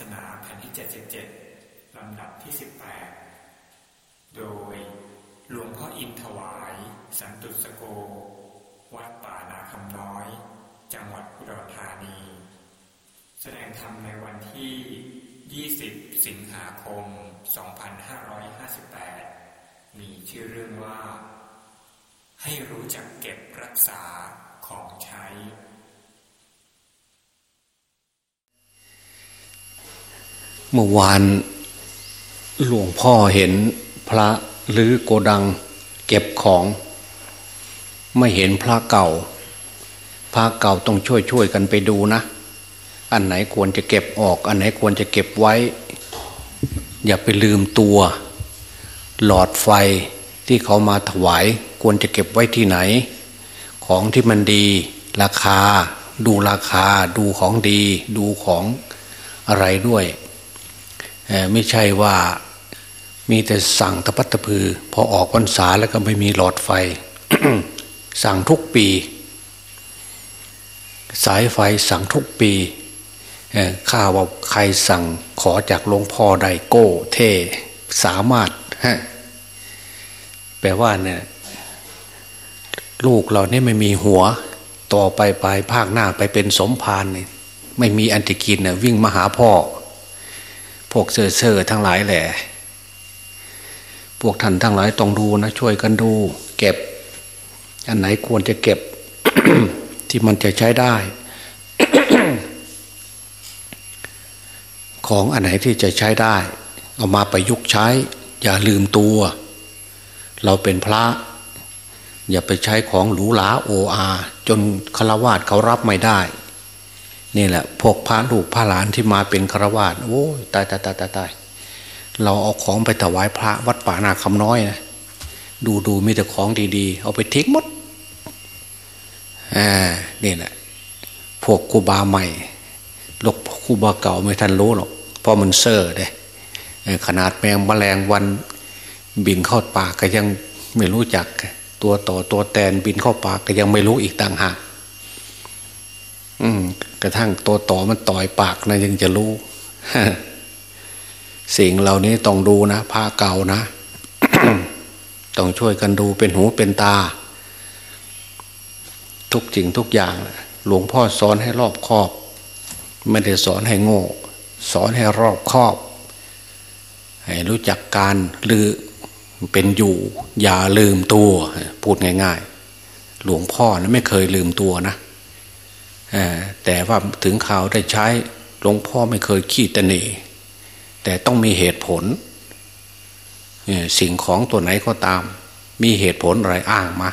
ศนาแผ่นที่ 77 ลำดับที่ 18 โดยหลวงพ่ออินถวาย สันตุสโก วัดป่านาคำน้อย จังหวัดอุดรธานี แสดงธรรมในวันที่ 20 สิงหาคม 2558 มีชื่อเรื่องว่า ให้รู้จักเก็บรักษาของใช้ เมื่อวานหลวงพ่อเห็นพระหรือโกดังเก็บของ ไม่เห็นพระเก่า พระเก่าต้องช่วยช่วยกันไปดูนะ อันไหนควรจะเก็บออก อันไหนควรจะเก็บไว้ อย่าไปลืมตัว หลอดไฟที่เขามาถวายควรจะเก็บไว้ที่ไหน ของที่มันดี ราคา ดูราคา ดูของดี ดูของอะไรด้วย ไม่ใช่ว่ามีแต่สั่งตะพัดตะพือ พอออกพรรษาแล้วก็ไม่มีหลอดไฟ สั่งทุกปี สายไฟสั่งทุกปีข้าว่าใครสั่งขอจากหลวงพ่อไดโก้เทสามารถแปลว่าเนี่ยลูกเราเนี่ยไม่มีหัว ต่อไปไปภาคหน้าไปเป็นสมภารเนี่ยไม่มีอันติกินเนี่ยวิ่งมาหาพ่อ พวกเซ่อเซ่อทั้งหลายแหละพวกท่านทั้งหลายต้องดูนะ ช่วยกันดู เก็บ อันไหนควรจะเก็บ ที่มันจะใช้ได้ ของอันไหนที่จะใช้ได้ เอามาประยุกต์ใช้ อย่าลืมตัว เราเป็นพระ อย่าไปใช้ของหรูหราโออาจนฆราวาสเขารับไม่ได้ นี่แหละ พวกพระลูกพระหลานที่มาเป็นฆราวาสโอ้ตายตายตายตายตายเราเอาของไปถวายพระวัดป่านาคำน้อยนะดูดูมีแต่ของดีๆ เอาไปทิ้งหมดอ่านี่แหละพวกคูบาใหม่ลูกคูบาเก่าไม่ทันรู้หรอกเพราะมันเซ่อเด้ขนาดแมงแมลงวันบินเข้าปากก็ยังไม่รู้จัก ตัวต่อตัวแตนบินเข้าปากก็ยังไม่รู้อีกต่างหาก อืม กระทั่งตัวต่อมันต่อยปากนะยังจะรู้สิ่งเหล่านี้ต้องดูนะผ้าเก่านะต้องช่วยกันดูเป็นหูเป็นตา ทุกจริงทุกอย่าง หลวงพ่อสอนให้รอบคอบ ไม่ได้สอนให้โง่ สอนให้รอบคอบ ให้รู้จักการลือเป็นอยู่ อย่าลืมตัว พูดง่าย ๆ หลวงพ่อนะไม่เคยลืมตัวนะ แต่ว่าถึงข่าวได้ใช้หลวงพ่อไม่เคยขี้ตนีแต่ต้องมีเหตุผล สิ่งของตัวไหนก็ตาม มีเหตุผลอะไรอ้างมา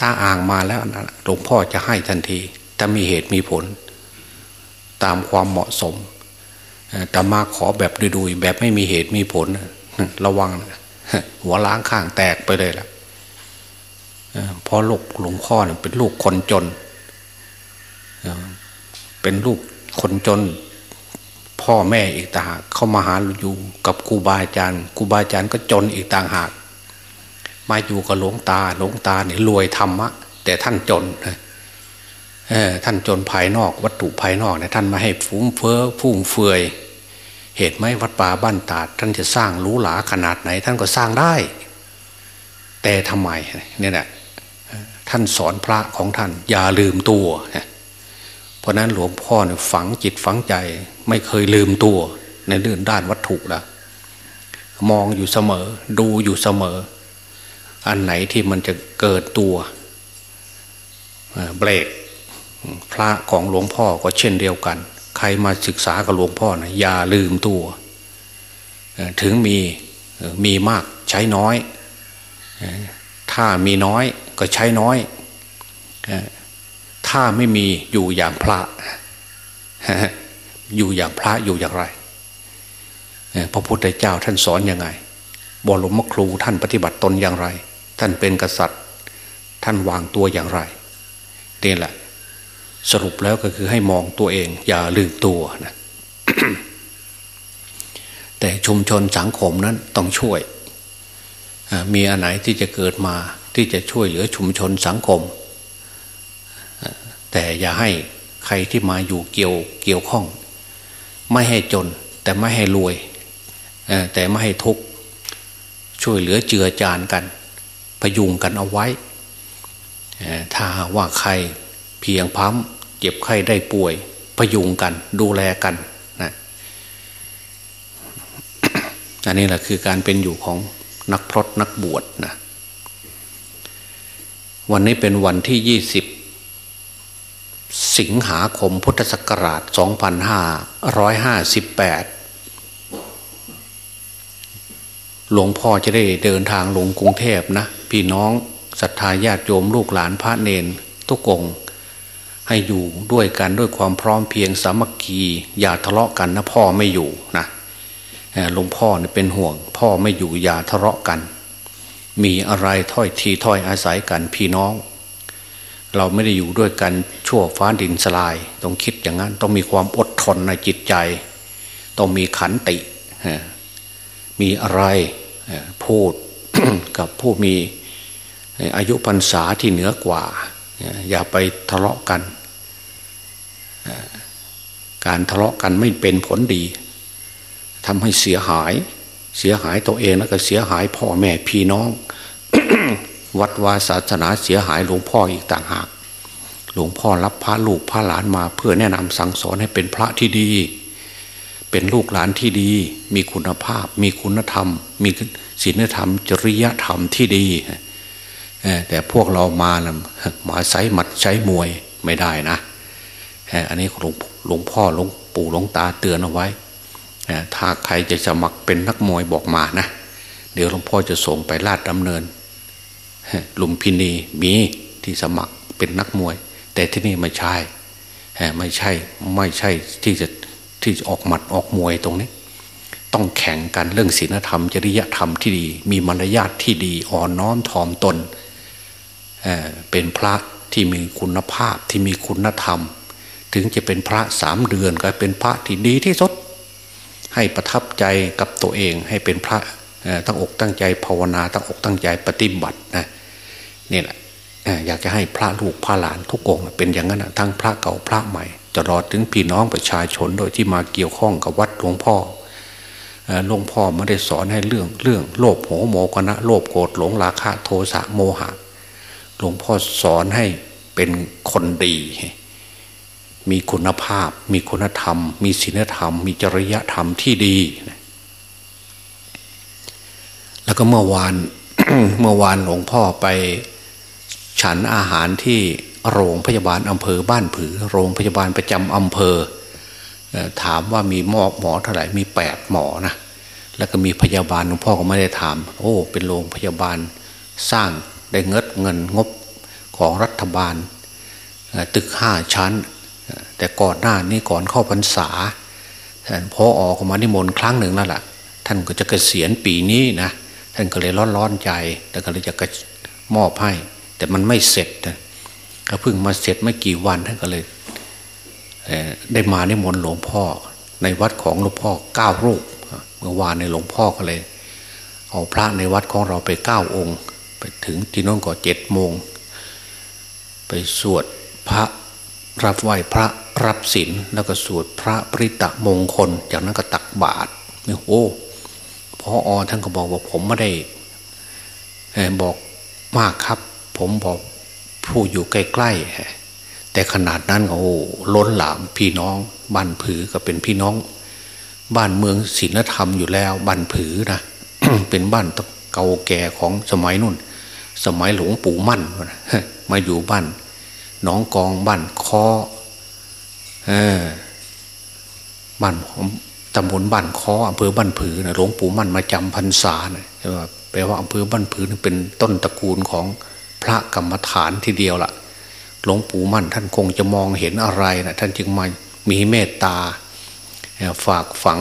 ถ้าอ้างมาแล้วหลวงพ่อจะให้ทันที ถ้ามีเหตุมีผล ตามความเหมาะสมแต่มาขอแบบดุยๆแบบไม่มีเหตุมีผล ระวัง หัวล้างข้างแตกไปเลยล่ะเพราะลูกหลวงพ่อเป็นลูกคนจน เป็นลูกคนจนพ่อแม่อีกต่างหากเข้ามาหาอยู่กับครูบาอาจารย์ครูบาอาจารย์ก็จนอีกต่างหาก มาอยู่กับหลวงตาหลวงตาเนี่ยรวยธรรมะ แต่ท่านจนเออท่านจนภายนอก วัตถุภายนอกเนี่ยท่านมาให้ฟุ้งเฟ้อฟุ่มเฟือย เหตุไหมวัดป่าบ้านตาด ท่านจะสร้างรู้หลาขนาดไหน ท่านก็สร้างได้ แต่ทำไมเนี่ยแหละท่านสอนพระของท่าน อย่าลืมตัวเพ ราะนั้นหลวงพ่อเนี่ยฝังจิตฝังใจ ไม่เคยลืมตัวในเรื่องด้านวัตถุละมองอยู่เสมอ ดูอยู่เสมอ อันไหนที่มันจะเกิดตัวเบรกพระของหลวงพ่อก็เช่นเดียวกัน ใครมาศึกษากับหลวงพ่อนะอย่าลืมตัว ถึงมีมีมากใช้น้อย ถ้ามีน้อยก็ใช้น้อย ถ้าไม่มีอยู่อย่างพระอยู่อย่างพระอยู่อย่างไรพระพุทธเจ้าท่านสอนอยังไงบรมครูท่านปฏิบัติตนอย่างไร ท่านเป็นกษัตริย์ ท่านวางตัวอย่างไรนี่แหละ สรุปแล้วก็คือให้มองตัวเอง อย่าลืมตัวนะแต่ชุมชนสังคมนั้นต้องช่วยมีอันไหนที่จะเกิดมาที่จะช่วยเหลือชุมชนสังคม แต่อย่าให้ใครที่มาอยู่เกี่ยวเกี่ยวข้อง ไม่ให้จน แต่ไม่ให้รวยแต่ไม่ให้ทุกข์ช่วยเหลือเจือจานกันพยุงกันเอาไว้ ถ้าว่าใครเพียงพั้มเจ็บไข้ได้ป่วย พยุงกัน ดูแลกันนะอันนี้แหละคือการเป็นอยู่ของนักพรตนักบวชนะวันนี้เป็นวันที่ยี่สิบ สิงหาคมพุทธศักราช 2558 หลวงพ่อจะได้เดินทางลงกรุงเทพนะ พี่น้องศรัทธาญาติโยมลูกหลานพระเนนทุกองให้อยู่ด้วยกันด้วยความพร้อมเพียงสามัคคีอย่าทะเลาะกันนะพ่อไม่อยู่นะหลวงพ่อเนี่เป็นห่วง พ่อไม่อยู่อย่าทะเลาะกัน มีอะไรถ้อยทีถ้อยอาศัยกันพี่น้อง เราไม่ได้อยู่ด้วยกันชั่วฟ้าดินสลาย ต้องคิดอย่างนั้น ต้องมีความอดทนในจิตใจ ต้องมีขันติ มีอะไรพูดกับผู้มีอายุพรรษาที่เหนือกว่า อย่าไปทะเลาะกัน การทะเลาะกันไม่เป็นผลดีทำให้เสียหาย เสียหายตัวเองแล้วก็เสียหายพ่อแม่พี่น้อง วัดวาศาสนาเสียหายหลวงพ่ออีกต่างหาก หลวงพ่อรับพระลูกพระหลานมา เพื่อแนะนำสั่งสอนให้เป็นพระที่ดี เป็นลูกหลานที่ดี มีคุณภาพ มีคุณธรรม มีศีลธรรม จริยธรรมที่ดีแต่พวกเรามานะมาใช้หมัดใช้มวยไม่ได้นะอันนี้หลวงหลวงพ่อหลวงปู่หลวงตาเตือนเอาไว้ถ้าใครจะสมัครเป็นนักมวยบอกมานะ เดี๋ยวหลวงพ่อจะส่งไปลาดดำเนิน ลุมพินีมีที่สมัครเป็นนักมวย แต่ที่นี่ไม่ใช่ไม่ใช่ไม่ใช่ที่จะที่จะออกหมัดออกมวยตรงนี้ ต้องแข่งกันเรื่องศีลธรรม จริยธรรมที่ดี มีมารยาทที่ดีอ่อนน้อมถ่อมตนเเป็นพระที่มีคุณภาพที่มีคุณธรรม ถึงจะเป็นพระสามเดือนก็เป็นพระที่ดีที่สุดให้ประทับใจกับตัวเองให้เป็นพระตั้งอกตั้งใจภาวนาตั้งอกตั้งใจปฏิบัตินะ นี่แหละอยากจะให้พระลูกพระหลานทุกองเป็นอย่างนั้นทั้งพระเก่าพระใหม่จะรอถึงพี่น้องประชาชนโดยที่มาเกี่ยวข้องกับวัดหลวงพ่อหลวงพ่อไม่ได้สอนให้เรื่องเรื่องโลภโหโมกนะโลภโกรธหลงราคะโทสะโมหะ หลวงพ่อสอนให้เป็นคนดี มีคุณภาพ มีคุณธรรม มีศีลธรรม มีจริยธรรมที่ดี แล้วก็เมื่อวานเมื่อวานหลวงพ่อไป ฉันอาหารที่โรงพยาบาลอำเภอบ้านผือ โรงพยาบาลประจำอำเภอ ถามว่ามีหมอหมอเท่าไหร่มีแปดหมอนะแล้วก็มีพยาบาลหลวงพ่อก็ไม่ได้ถาม โอ้ เป็นโรงพยาบาลสร้างได้เงิดเงินงบของรัฐบาล ตึกห้าชั้น แต่ก่อนหน้านี้ก่อนเข้าพรรษาท่านพ่อออกมานิมนต์ครั้งหนึ่งแล้วล่ะ ท่านก็จะเกษียณปีนี้นะ ท่านก็เลยร้อนร้อนใจ แต่ก็เลยจะมอบให้ แต่มันไม่เสร็จนะก็เพิ่งมาเสร็จไม่กี่วันท่านก็เลยได้มาในมนหลวงพ่อ ในวัดของหลวงพ่อเก้ารูปเมื่อวานในหลวงพ่อก็เลย เอาพระในวัดของเราไปเก้าองค์ ไปถึงที่น้นก็เจ็ดโมง ไปสวดพระรับไหวพระรับศีลแล้วก็สวดพระปริตะมงคล จากนั้นก็ตักบาตรโอ้พออท่านก็บอกว่าผมไม่ได้บอกมากครับ ผมบอกผู้อยู่ใกล้ๆแต่ขนาดนั้นโอ้ล้นหลามพี่น้องบ้านผือก็เป็นพี่น้อง บ้านเมืองศีลธรรมอยู่แล้วบ้านผือนะเป็นบ้านเก่าแก่ของสมัยนู่น สมัยหลวงปู่มั่นมาอยู่บ้านน้องกองบ้านคอเออบ้านตำบลบ้านคออำเภอบ้านผือนะหลวงปู่มั่นมาจำพรรษานะแปลว่าอำเภอบ้านผือเป็นต้นตระกูลของ พระกรรมฐานทีเดียวละ่ะ หลวงปู่มั่นท่านคงจะมองเห็นอะไรนะท่านจึงมามีเมตตาฝากฝัง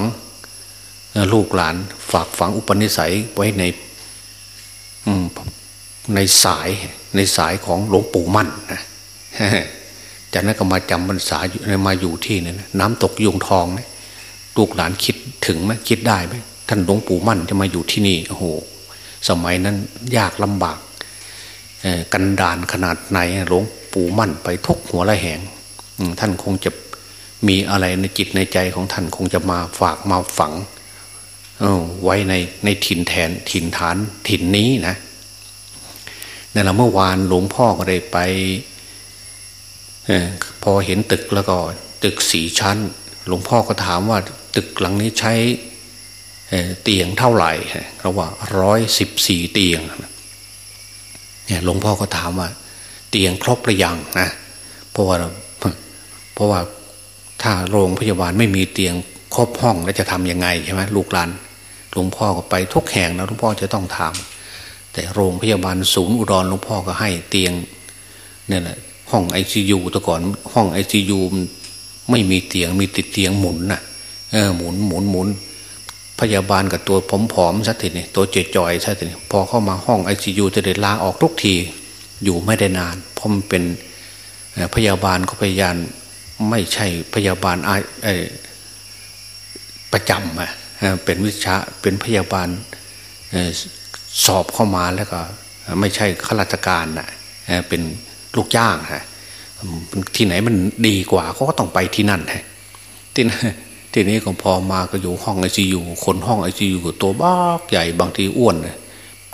ลูกหลาน ฝากฝังอุปนิสัยไว้ในในสายในสายของหลวงปู่มั่นนะจากนั้นก็มาจำพรรษาอยู่มาอยู่ที่นี่น้ำตกยุงทองนะลูกหลานคิดถึงไหมคิดได้ไหมท่านหลวงปู่มั่นจะมาอยู่ที่นี่โอ้โหสมัยนั้นยากลำบาก กันดานขนาดไหนหลวงปู่มั่นไปทุกหัวละแหงท่านคงจะมีอะไรในจิตในใจของท่านคงจะมาฝากมาฝังไว้ในในถิ่นแทนถิ่นฐานถิ่นนี้นะนั่นแหละเมื่อวานหลวงพ่อก็ได้ไปพอเห็นตึกแล้วก็ตึกสีชั้น หลวงพ่อก็ถามว่าตึกหลังนี้ใช้เตียงเท่าไหร่เขาว่าร้อยสิบสี่เตียง เนี่ยหลวงพ่อก็ถามว่า เตียงครบหรือยังนะเพราะว่าเพราะว่าถ้าโรงพยาบาลไม่มีเตียงครบห้องแล้วจะทํำยังไงใช่ไหมลูกหลานหลวงพ่อก็ไปทุกแห่งนะหลวงพ่อจะต้องถาม แต่โรงพยาบาลศูนย์อุดรหลวงพ่อก็ให้เตียงเนี่ยแหละห้องไอซียูแต่ก่อนห้องไอซียูไม่มีเตียงมีติดเตียงหมุนนะ่ะเออหมุนหมุนหมุน พยาบาลกับตัวผอมๆสักทีนี่ตัวเจจอยสักทีนี่พอเข้ามาห้องไอซียูจะได้ลาออกทุกทีอยู่ไม่ได้นานเพราะมันเป็นพยาบาลก็พยายามไม่ใช่พยาบาลไอประจำอะเป็นวิชาเป็นพยาบาลสอบเข้ามาแล้วก็ไม่ใช่ข้าราชการนะเป็นลูกจ้างฮะที่ไหนมันดีกว่าเขาก็ต้องไปที่นั่นฮะที่ ทีนี้ก็พอมาก็อยู่ห้องไอซียูคนห้องไอซียูตัวบ้าใหญ่บางทีอ้วน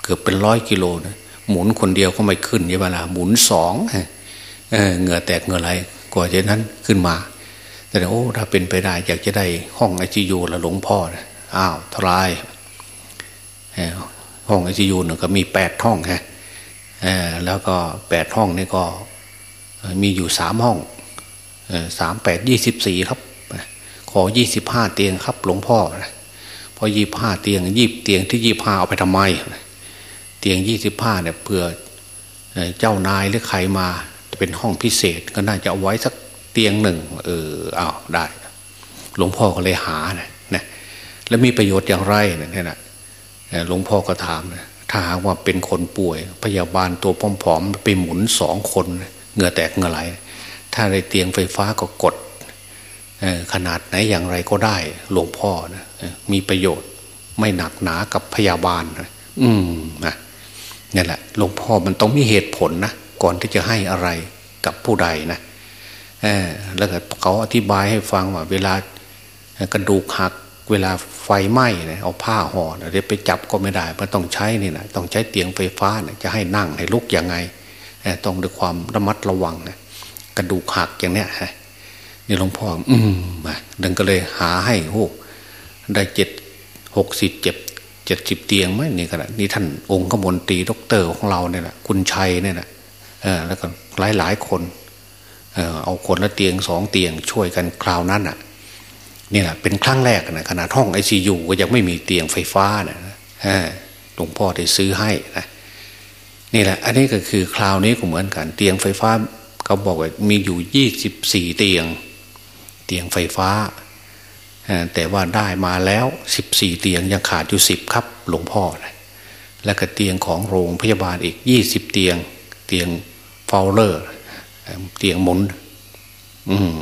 เกือบเป็นร้อยกิโลนะหมุนคนเดียวก็ไม่ขึ้นใช่ไหมล่ะหมุนสองเหงื่อแตกเหงื่อไหลกว่าจะนั้นขึ้นมา แต่โอ้ถ้าเป็นไปได้อยากจะได้ห้องไอซียูละหลวงพ่อนะอ้าวทลายห้องไอซียูเนี่ยก็มีแปดห้องฮะแล้วก็แปดห้องนี่ก็มีอยู่สามห้องสามแปดยี่สิบสี่ครับ ขอยี่สิบห้าเตียงครับ หลวงพ่อพอยี่ห้าเตียงยี่เตียงที่ยี่ห้าเอาไปทำไม เตียงยี่สิบห้าเนี่ยเพื่อเจ้านายหรือใครมาเป็นห้องพิเศษ ก็น่าจะเอาไว้สักเตียงหนึ่งเออเอาได้ หลวงพ่อก็เลยหานะนะแล้วมีประโยชน์อย่างไรเนี่ยนะหลวงพ่อก็ถามนะถ้าหากว่าเป็นคนป่วย พยาบาลตัวผอมๆไปหมุนสองคนเหงื่อแตกเหงื่อไหลถ้าในเตียงไฟฟ้าก็กด ขนาดไหนอย่างไรก็ได้หลวงพ่อนะมีประโยชน์ ไม่หนักหนากับพยาบาลนะอืมนะนี่แหละหลวงพ่อมันต้องมีเหตุผลนะก่อนที่จะให้อะไรกับผู้ใดนะแล้วก็เขาอธิบายให้ฟังว่าเวลากระดูกหักเวลาไฟไหม้เนี่ยเอาผ้าห่อเดี๋ยวไปจับก็ไม่ได้มันต้องใช้นี่นะต้องใช้เตียงไฟฟ้านี่ยจะให้นั่งให้ลุกยังไง ต้องด้วยความระมัดระวังนะกระดูกหักอย่างเนี้ย นี่หลวงพ่อ อืมมาดังก็เลยหาให้โอ้ได้เจ็ดหกสิบเจ็ดเจ็ดสิบเตียงไหมนี่ขนาดนี่ท่านองค์ขมนตรีด็อกเตอร์ของเราเนี่ยแหละคุณชัยเนี่ยแหละเออแล้วก็หลายหลายคน เออเอาคนละเตียงสองเตียงช่วยกันคราวนั้นอะนี่แหละเป็นครั้งแรกนะขนาดห้องไอซียูก็ยังไม่มีเตียงไฟฟ้านะหลวงพ่อได้ซื้อให้นะนี่แหละ อันนี้ก็คือคราวนี้ก็เหมือนกันเตียงไฟฟ้าเขาบอกว่ามีอยู่ยี่สิบสี่เตียง เตียงไฟฟ้า แต่ว่าได้มาแล้วสิบสี่เตียงยังขาดอยู่สิบครับหลวงพ่อนะแล้วก็เตียงของโรงพยาบาลอีกยี่สิบเตียง เตียงฟาวเลอร์ เตียงหมุน อืม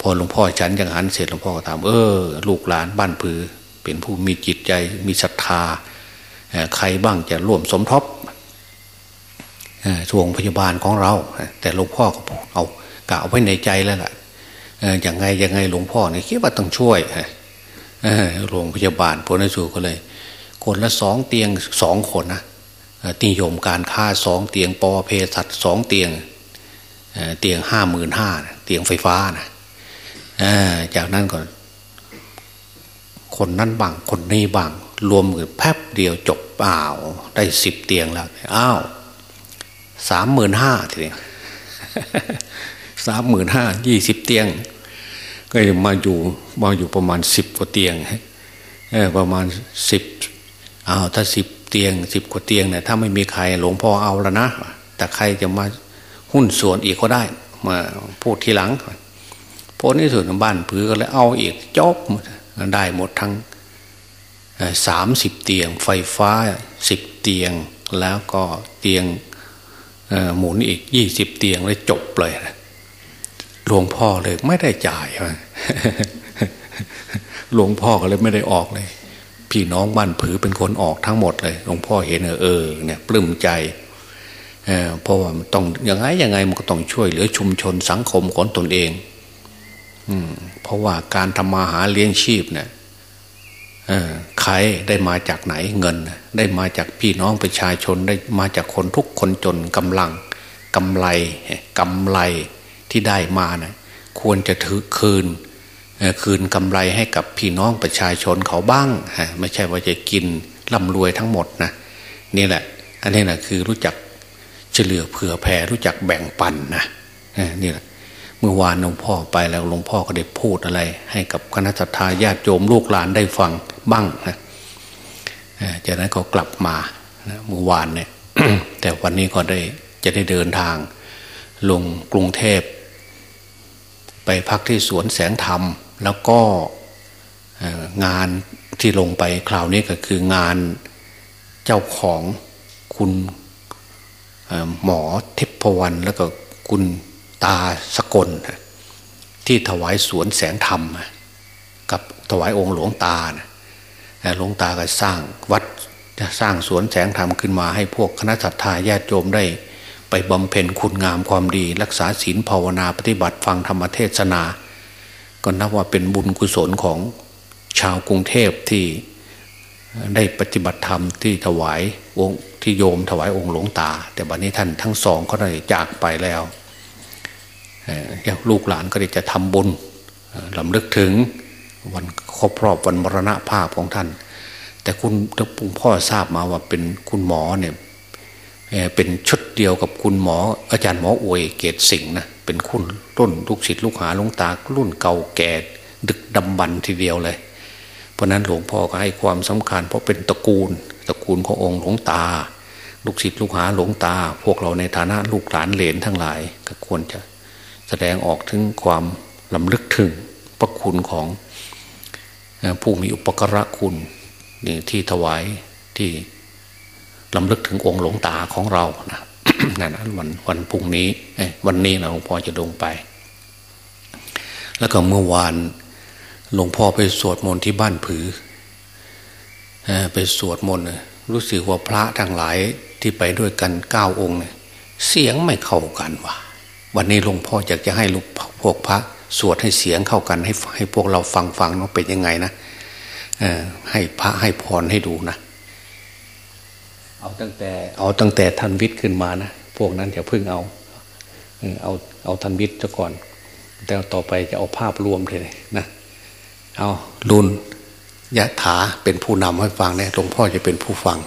พอหลวงพ่อฉันยังหันเสร็จหลวงพ่อก็ถามเออ ลูกหลานบ้านผือ เป็นผู้มีจิตใจมีศรัทธาใครบ้างจะร่วมสมทบช่วงพยาบาลของเรา แต่หลวงพ่อก็เอากะเอาไว้ในใจแล้วล่ะ อย่างไงยังไงหลวงพ่อเนี่ยคิดว่าต้องช่วยโรงพยาบาลพลนสูก็เลย คนละสองเตียงสองคนนะติยมการค่าสองเตียงปอเพสัตสองเตียงเตียงห้าหมื่นห้าเตียงไฟฟ้านะจากนั้นก็คนนั้นบังคนนี้บังรวมกันแป๊บเดียวจบเปล่าได้สิบเตียงแล้วอ้าวสามหมื่นห้าทีนี้ สามหมื่นห้ายี่สิบเตียง ก็มาอยู่มาอยู่ประมาณสิบกว่าเตียงประมาณสิบอ้าวถ้าสิบเตียงสิบกว่าเตียงเนี่ยถ้าไม่มีใครหลวงพ่อเอาแล้วนะ แต่ใครจะมาหุ้นส่วนอีกก็ได้ มาพูดทีหลังพอที่สุดบ้านผือก็เลยเอาอีกจบได้หมดทั้งสามสิบเตียง ไฟฟ้าสิบเตียงแล้วก็เตียงหมุนอีกยี่สิบเตียงเลยจบเลย หลวงพ่อเลยไม่ได้จ่ายหลวงพ่อก็เลยไม่ได้ออกเลย พี่น้องบ้านผือเป็นคนออกทั้งหมดเลย หลวงพ่อเห็นเออเนี่ยปลื้มใจเพราะว่าต้องยังไงยังไงมันก็ต้องช่วยเหลือชุมชนสังคมของตนเองเพราะว่าการทำมาหาเลี้ยงชีพเนี่ยใครได้มาจากไหนเงิน ได้มาจากพี่น้องประชาชนได้มาจากคนทุกคนจนกำลังกำไรกำไร ที่ได้มานะควรจะถือคืนคืนกำไรให้กับพี่น้องประชาชนเขาบ้างไม่ใช่ว่าจะกินร่ำรวยทั้งหมดนะนี่แหละ อันนี้แหละคือรู้จักเฉลือเผื่อแผ่รู้จักแบ่งปันนะนี่แหละเมื่อวานหลวงพ่อไปแล้วหลวงพ่อก็ได้พูดอะไร ให้กับคณะทาญาติโยมลูกหลานได้ฟังบ้างนะจากนั้นก็กลับมาเมื่อวานเนี่ยแต่วันนี้ก็ได้จะได้เดินทาง ลงกรุงเทพ ไปพักที่สวนแสงธรรม แล้วก็งานที่ลงไปคราวนี้ก็คืองานเจ้าของคุณหมอเทพวรรณแล้วก็คุณตาสกล ที่ถวายสวนแสงธรรม กับถวายองค์หลวงตาหลวงตาก็สร้างวัดสร้างสวนแสงธรรมขึ้นมาให้พวกคณะสัตยาญาติโยมได้ ไปบำเพ็ญคุณงามความดี รักษาศีลภาวนาปฏิบัติฟังธรรมเทศนา ก็นับว่าเป็นบุญกุศลของชาวกรุงเทพที่ได้ปฏิบัติธรรมที่ถวายองค์ที่โยมถวายองค์หลวงตา แต่บัดนี้ท่านทั้งสองก็ได้จากไปแล้วลูกหลานก็ได้จะทำบุญลำลึกถึงวันครบรอบวันมรณะภาพของท่าน แต่คุณปุ่งพ่อทราบมาว่าเป็นคุณหมอเนี่ย เป็นชุดเดียวกับคุณหมอ อาจารย์หมออวยเกตสิงห์นะเป็นคุณรุ่นลูกศิษย์ลูกหาลุงตารุ่นเก่าแก่ดึกดำบรรทีเดียวเลย เพราะนั้นหลวงพ่อก็ให้ความสำคัญ เพราะเป็นตระกูล ตระกูลขององค์หลวงตา ลูกศิษย์ลูกหาหลวงตา พวกเราในฐานะลูกหลานเหลนทั้งหลาย ก็ควรจะแสดงออกถึงความลำลึกถึงพระคุณของผู้มีอุปกระคุณที่ถวายที่ ลำลึกถึงองค์หลวงตาของเรานะนั่นวันวันพรุ่งนี้วันนี้นะหลวงพ่อจะลงไป แล้วก็เมื่อวานหลวงพ่อไปสวดมนต์ที่บ้านผือไปสวดมนต์รู้สึกว่าพระทั้งหลายที่ไปด้วยกันเก้าองค์เสียงไม่เข้ากันว่ะ วันนี้หลวงพ่ออยากจะให้ลูกพวกพระสวดให้เสียงเข้ากันให้ให้พวกเราฟังฟังว่าเป็นยังไงนะให้พระให้พรให้ดูนะ เอาตั้งแต่เอาตั้งแต่ทันวิทย์ขึ้นมานะพวกนั้นอย่าเพิ่งเอาเอาเอาทันวิทย์ซะก่อน แต่ต่อไปจะเอาภาพรวมเลยนะเอาลุนยะถาเป็นผู้นำให้ฟังเนี่ยหลวงพ่อจะเป็นผู้ฟัง